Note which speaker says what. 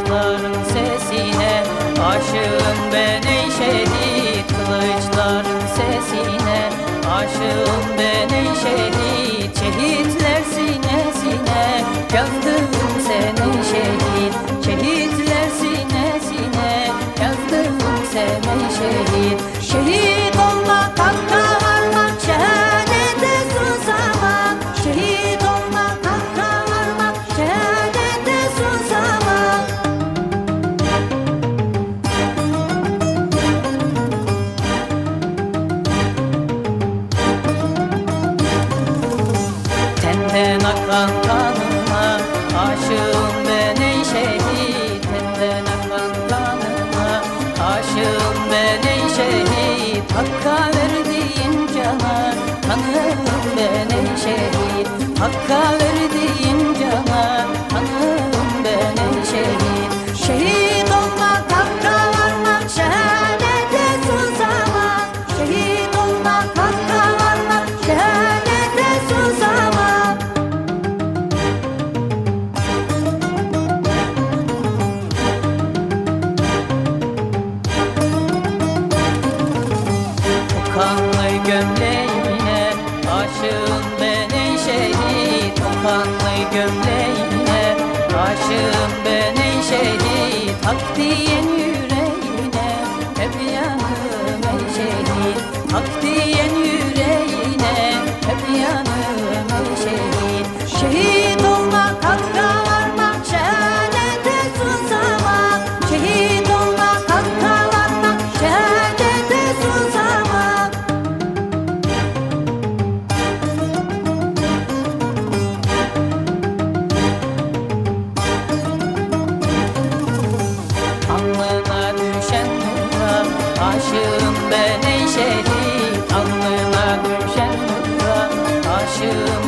Speaker 1: kılıçların sesine Aşığım ben ey şehit kılıçların sesine. Aşığım ben ey şehit şehitler sinesine Yandım akan kanıma aşığım ben ey şehit. Tenden akan kanıma aşığım ben ey şehit. Hakka verdiğin cana kanım ben ey şehit. Hakka gömleğine aşığım ben ey şehit O kanlı gömleğine. Aşığım ben ey şehit Hak diyen Aşığım ben ey şehit Alnına düşen nura Aşığım